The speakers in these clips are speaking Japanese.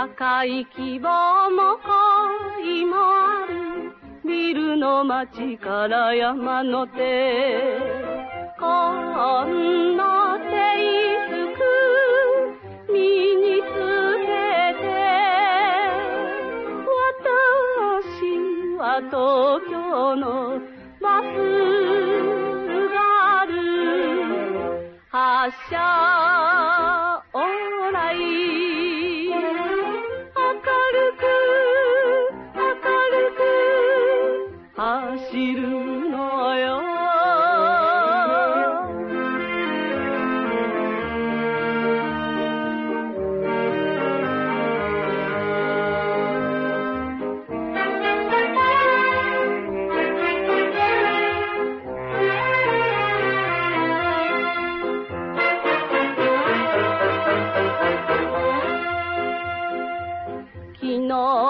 若い希望も恋もある。ビルの街から山の手。こんな制服身につけて。私は東京のバスがある発車往来明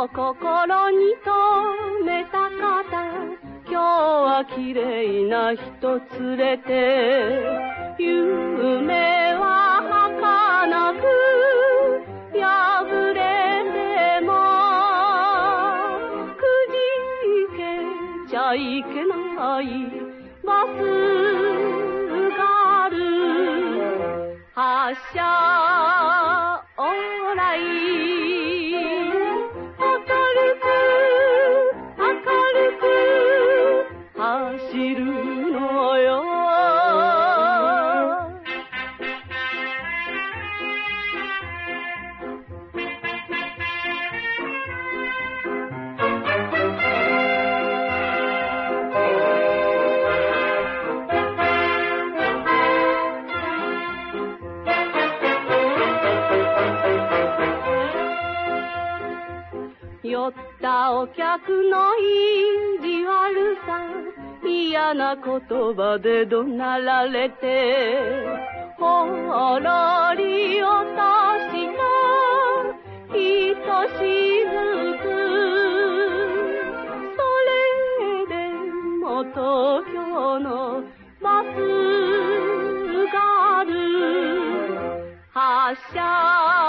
心に留めた方今日は綺麗な人連れて夢は儚く破れてもくじけちゃいけないバスがある。発車往来明るのよ。酔ったお客の意地悪さ嫌な言葉で怒鳴られてほろり落としたひとしずくそれでも東京のバスがある。発車。